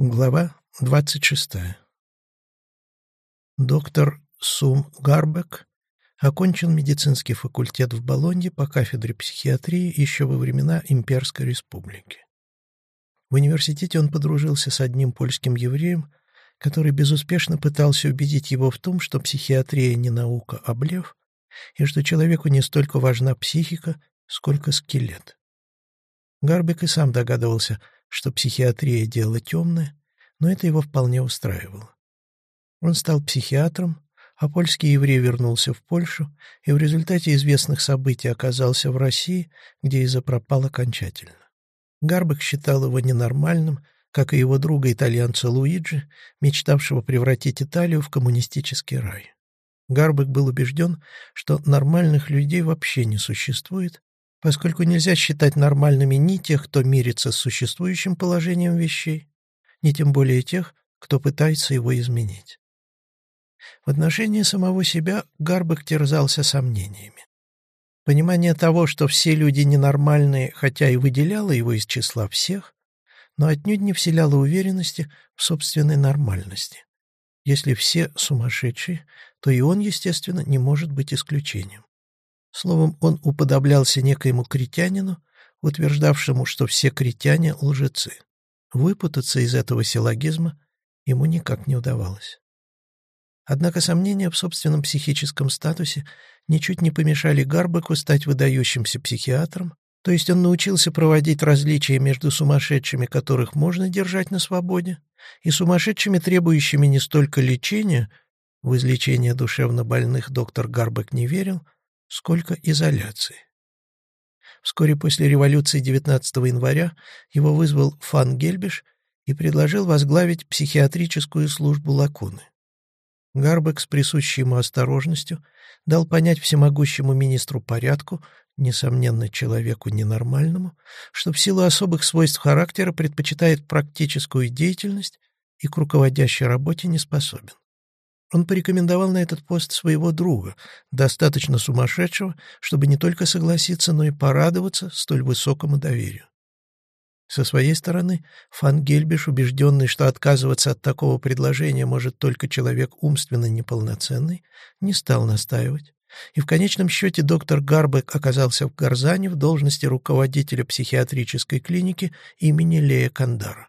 Глава 26. Доктор Сум Гарбек окончил медицинский факультет в Болонье по кафедре психиатрии еще во времена Имперской республики. В университете он подружился с одним польским евреем, который безуспешно пытался убедить его в том, что психиатрия не наука, а блеф, и что человеку не столько важна психика, сколько скелет. Гарбек и сам догадывался – что психиатрия — дело темное, но это его вполне устраивало. Он стал психиатром, а польский еврей вернулся в Польшу и в результате известных событий оказался в России, где и запропал окончательно. Гарбек считал его ненормальным, как и его друга итальянца Луиджи, мечтавшего превратить Италию в коммунистический рай. Гарбек был убежден, что нормальных людей вообще не существует, поскольку нельзя считать нормальными ни тех, кто мирится с существующим положением вещей, ни тем более тех, кто пытается его изменить. В отношении самого себя Гарбек терзался сомнениями. Понимание того, что все люди ненормальные, хотя и выделяло его из числа всех, но отнюдь не вселяло уверенности в собственной нормальности. Если все сумасшедшие, то и он, естественно, не может быть исключением. Словом, он уподоблялся некоему критянину, утверждавшему, что все критяне — лжецы. Выпутаться из этого силлогизма ему никак не удавалось. Однако сомнения в собственном психическом статусе ничуть не помешали Гарбеку стать выдающимся психиатром, то есть он научился проводить различия между сумасшедшими, которых можно держать на свободе, и сумасшедшими, требующими не столько лечения, в излечение душевно больных доктор Гарбек не верил, сколько изоляции. Вскоре после революции 19 января его вызвал Фан Гельбиш и предложил возглавить психиатрическую службу Лакуны. Гарбек с присущей ему осторожностью дал понять всемогущему министру порядку, несомненно, человеку ненормальному, что в силу особых свойств характера предпочитает практическую деятельность и к руководящей работе не способен. Он порекомендовал на этот пост своего друга, достаточно сумасшедшего, чтобы не только согласиться, но и порадоваться столь высокому доверию. Со своей стороны, Фан Гельбиш, убежденный, что отказываться от такого предложения может только человек умственно неполноценный, не стал настаивать. И в конечном счете доктор Гарбек оказался в Гарзане в должности руководителя психиатрической клиники имени Лея Кандара.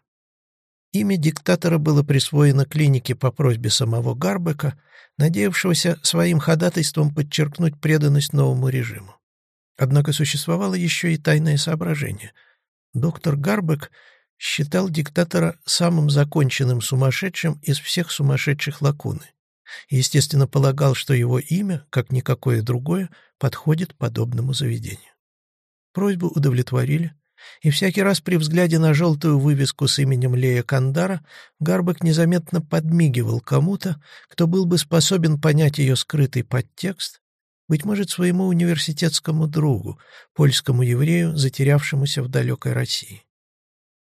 Имя диктатора было присвоено клинике по просьбе самого Гарбека, надеявшегося своим ходатайством подчеркнуть преданность новому режиму. Однако существовало еще и тайное соображение. Доктор Гарбек считал диктатора самым законченным сумасшедшим из всех сумасшедших лакуны. Естественно, полагал, что его имя, как никакое другое, подходит подобному заведению. Просьбу удовлетворили, и всякий раз при взгляде на желтую вывеску с именем Лея Кандара Гарбек незаметно подмигивал кому-то, кто был бы способен понять ее скрытый подтекст, быть может, своему университетскому другу, польскому еврею, затерявшемуся в далекой России.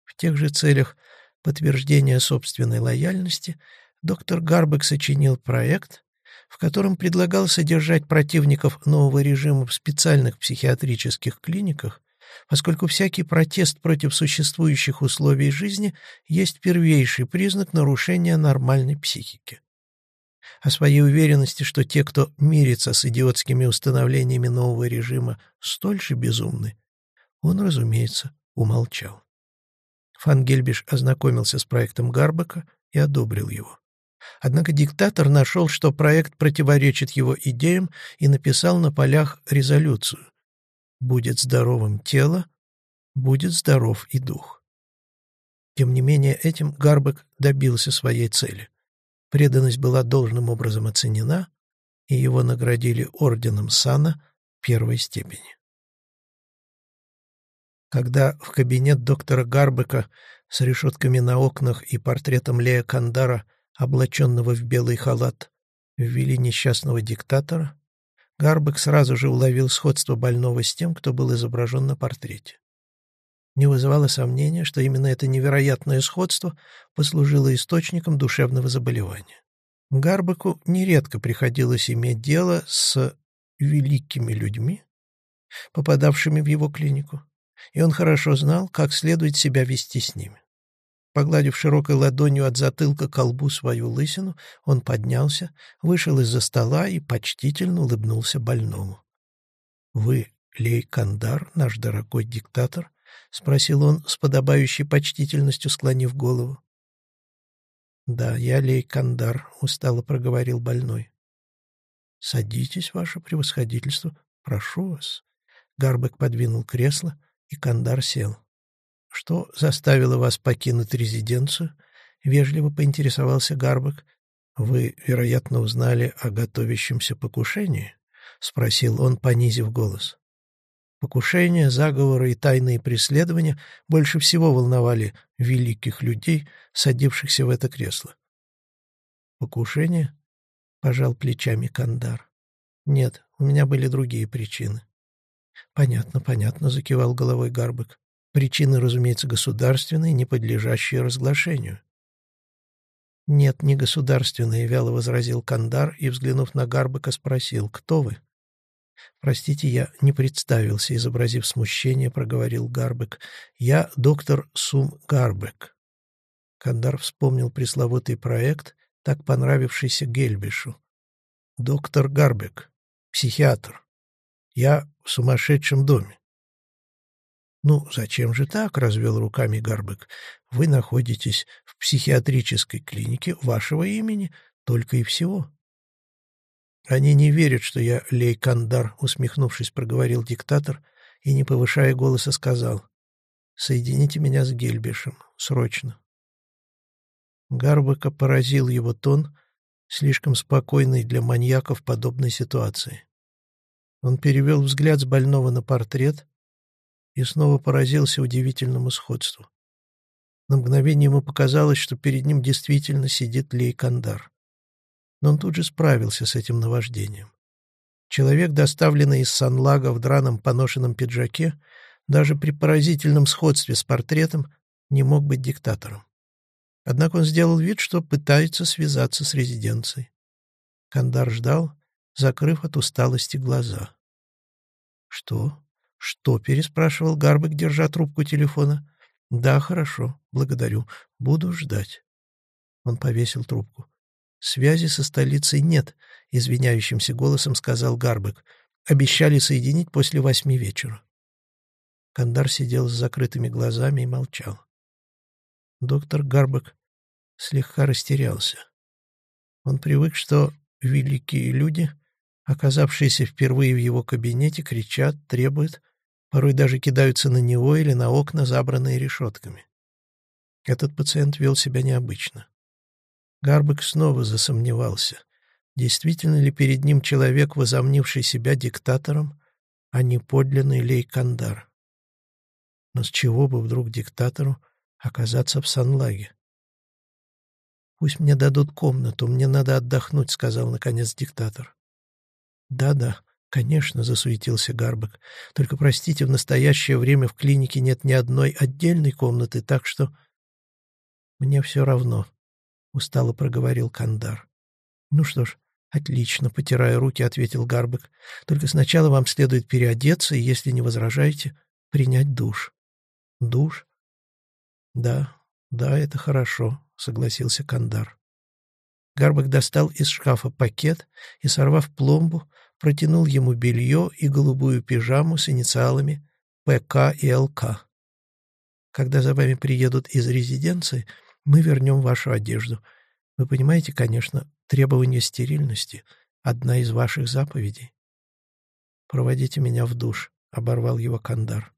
В тех же целях подтверждения собственной лояльности доктор Гарбек сочинил проект, в котором предлагал содержать противников нового режима в специальных психиатрических клиниках поскольку всякий протест против существующих условий жизни есть первейший признак нарушения нормальной психики. О своей уверенности, что те, кто мирится с идиотскими установлениями нового режима, столь же безумны, он, разумеется, умолчал. Фан Гельбиш ознакомился с проектом Гарбака и одобрил его. Однако диктатор нашел, что проект противоречит его идеям и написал на полях резолюцию, Будет здоровым тело, будет здоров и дух. Тем не менее, этим Гарбек добился своей цели. Преданность была должным образом оценена, и его наградили орденом сана первой степени. Когда в кабинет доктора Гарбека с решетками на окнах и портретом Лея Кандара, облаченного в белый халат, ввели несчастного диктатора, Гарбек сразу же уловил сходство больного с тем, кто был изображен на портрете. Не вызывало сомнения, что именно это невероятное сходство послужило источником душевного заболевания. Гарбеку нередко приходилось иметь дело с великими людьми, попадавшими в его клинику, и он хорошо знал, как следует себя вести с ними. Погладив широкой ладонью от затылка колбу свою лысину, он поднялся, вышел из-за стола и почтительно улыбнулся больному. — Вы Лей Кандар, наш дорогой диктатор? — спросил он с подобающей почтительностью, склонив голову. — Да, я Лей Кандар, — устало проговорил больной. — Садитесь, ваше превосходительство, прошу вас. Гарбек подвинул кресло, и Кандар сел. «Что заставило вас покинуть резиденцию?» — вежливо поинтересовался Гарбек. «Вы, вероятно, узнали о готовящемся покушении?» — спросил он, понизив голос. Покушения, заговоры и тайные преследования больше всего волновали великих людей, садившихся в это кресло. «Покушение?» — пожал плечами Кандар. «Нет, у меня были другие причины». «Понятно, понятно», — закивал головой Гарбек. Причины, разумеется, государственные, не подлежащие разглашению. «Нет, не государственные», — вяло возразил Кандар и, взглянув на Гарбека, спросил, «Кто вы?» «Простите, я не представился», — изобразив смущение, проговорил Гарбек. «Я доктор Сум Гарбек». Кандар вспомнил пресловутый проект, так понравившийся Гельбишу. «Доктор Гарбек, психиатр. Я в сумасшедшем доме. «Ну, зачем же так?» — развел руками Гарбек. «Вы находитесь в психиатрической клинике вашего имени, только и всего». «Они не верят, что я Лей Кандар», — усмехнувшись, проговорил диктатор и, не повышая голоса, сказал. «Соедините меня с Гельбишем. Срочно». Гарбека поразил его тон, слишком спокойный для маньяков подобной ситуации. Он перевел взгляд с больного на портрет — и снова поразился удивительному сходству. На мгновение ему показалось, что перед ним действительно сидит Лей Кандар. Но он тут же справился с этим наваждением. Человек, доставленный из Санлага в драном поношенном пиджаке, даже при поразительном сходстве с портретом не мог быть диктатором. Однако он сделал вид, что пытается связаться с резиденцией. Кандар ждал, закрыв от усталости глаза. «Что?» «Что?» — переспрашивал Гарбек, держа трубку телефона. «Да, хорошо. Благодарю. Буду ждать». Он повесил трубку. «Связи со столицей нет», — извиняющимся голосом сказал Гарбек. «Обещали соединить после восьми вечера». Кандар сидел с закрытыми глазами и молчал. Доктор Гарбек слегка растерялся. Он привык, что великие люди, оказавшиеся впервые в его кабинете, кричат, требуют, порой даже кидаются на него или на окна, забранные решетками. Этот пациент вел себя необычно. Гарбек снова засомневался, действительно ли перед ним человек, возомнивший себя диктатором, а не подлинный лейкандар. Но с чего бы вдруг диктатору оказаться в Санлаге? «Пусть мне дадут комнату, мне надо отдохнуть», — сказал, наконец, диктатор. «Да-да», «Конечно», — засуетился Гарбек. «Только, простите, в настоящее время в клинике нет ни одной отдельной комнаты, так что...» «Мне все равно», — устало проговорил Кандар. «Ну что ж, отлично», — потирая руки, ответил Гарбек. «Только сначала вам следует переодеться и, если не возражаете, принять душ». «Душ?» «Да, да, это хорошо», — согласился Кандар. Гарбек достал из шкафа пакет и, сорвав пломбу, протянул ему белье и голубую пижаму с инициалами ПК и ЛК. «Когда за вами приедут из резиденции, мы вернем вашу одежду. Вы понимаете, конечно, требование стерильности — одна из ваших заповедей». «Проводите меня в душ», — оборвал его Кандар.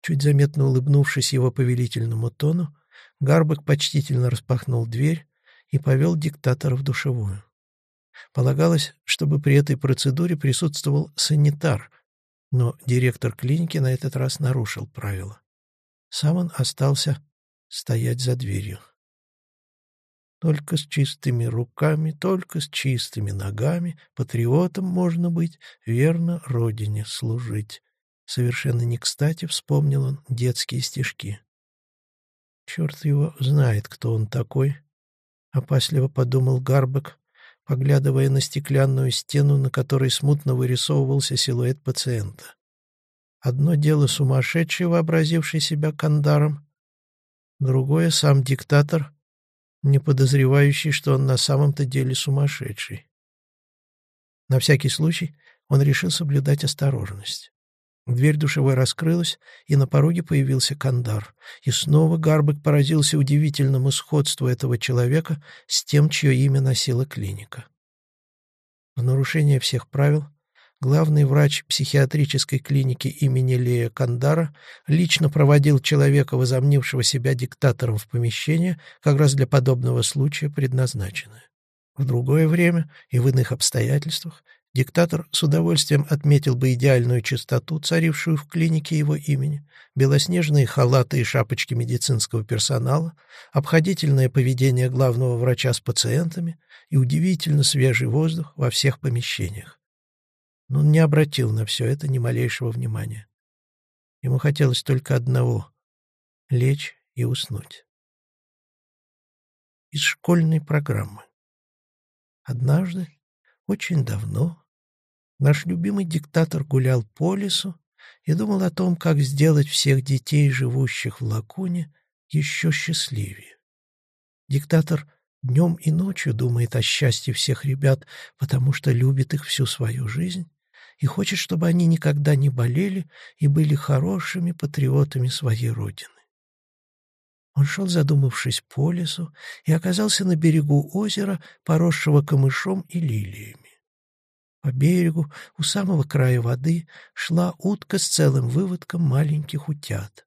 Чуть заметно улыбнувшись его повелительному тону, Гарбек почтительно распахнул дверь и повел диктатора в душевую. Полагалось, чтобы при этой процедуре присутствовал санитар, но директор клиники на этот раз нарушил правила. Сам он остался стоять за дверью. Только с чистыми руками, только с чистыми ногами патриотом можно быть, верно родине служить. Совершенно не кстати вспомнил он детские стишки. Черт его знает, кто он такой, — опасливо подумал Гарбек, поглядывая на стеклянную стену, на которой смутно вырисовывался силуэт пациента. Одно дело сумасшедший, вообразивший себя кандаром, Другое — сам диктатор, не подозревающий, что он на самом-то деле сумасшедший. На всякий случай он решил соблюдать осторожность. Дверь душевой раскрылась, и на пороге появился Кандар. И снова Гарбек поразился удивительному сходству этого человека с тем, чье имя носила клиника. В нарушение всех правил главный врач психиатрической клиники имени Лея Кандара лично проводил человека, возомнившего себя диктатором в помещение, как раз для подобного случая предназначенное. В другое время и в иных обстоятельствах Диктатор с удовольствием отметил бы идеальную чистоту, царившую в клинике его имени, белоснежные халаты и шапочки медицинского персонала, обходительное поведение главного врача с пациентами и удивительно свежий воздух во всех помещениях. Но он не обратил на все это ни малейшего внимания. Ему хотелось только одного — лечь и уснуть. Из школьной программы. Однажды, очень давно, Наш любимый диктатор гулял по лесу и думал о том, как сделать всех детей, живущих в Лакуне, еще счастливее. Диктатор днем и ночью думает о счастье всех ребят, потому что любит их всю свою жизнь и хочет, чтобы они никогда не болели и были хорошими патриотами своей родины. Он шел, задумавшись по лесу, и оказался на берегу озера, поросшего камышом и лилиями. По берегу, у самого края воды, шла утка с целым выводком маленьких утят.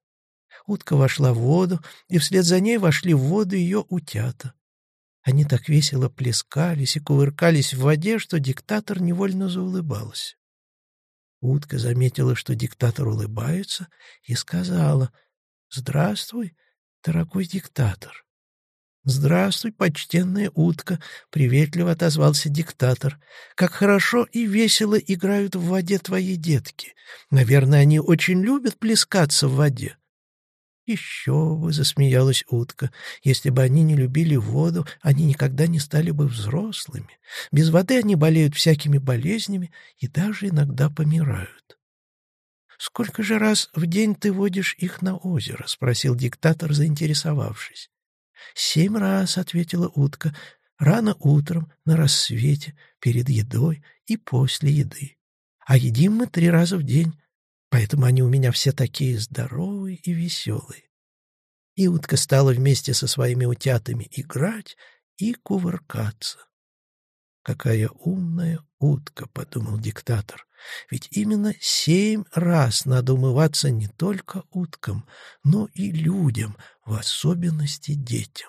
Утка вошла в воду, и вслед за ней вошли в воду ее утята. Они так весело плескались и кувыркались в воде, что диктатор невольно заулыбался. Утка заметила, что диктатор улыбается, и сказала «Здравствуй, дорогой диктатор». «Здравствуй, почтенная утка!» — приветливо отозвался диктатор. «Как хорошо и весело играют в воде твои детки. Наверное, они очень любят плескаться в воде». «Еще бы!» — засмеялась утка. «Если бы они не любили воду, они никогда не стали бы взрослыми. Без воды они болеют всякими болезнями и даже иногда помирают». «Сколько же раз в день ты водишь их на озеро?» — спросил диктатор, заинтересовавшись. «Семь раз», — ответила утка, — «рано утром, на рассвете, перед едой и после еды. А едим мы три раза в день, поэтому они у меня все такие здоровые и веселые». И утка стала вместе со своими утятами играть и кувыркаться. «Какая умная утка», — подумал диктатор. «Ведь именно семь раз надо умываться не только уткам, но и людям, в особенности детям.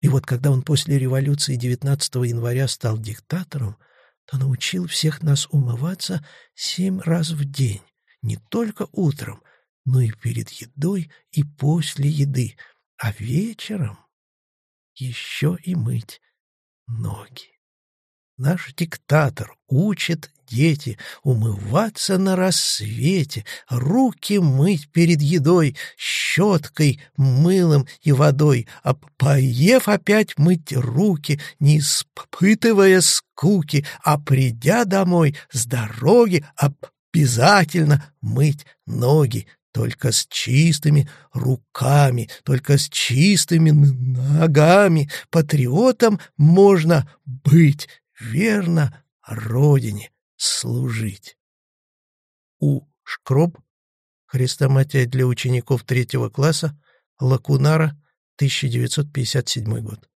И вот когда он после революции 19 января стал диктатором, то научил всех нас умываться семь раз в день, не только утром, но и перед едой и после еды, а вечером еще и мыть ноги. Наш диктатор учит дети умываться на рассвете, руки мыть перед едой, щеткой, мылом и водой, а поев опять мыть руки, не испытывая скуки, а придя домой с дороги обязательно мыть ноги, только с чистыми руками, только с чистыми ногами. Патриотом можно быть верно Родине служить. У. Шкроб. Хрестоматия для учеников третьего класса. Лакунара. 1957 год.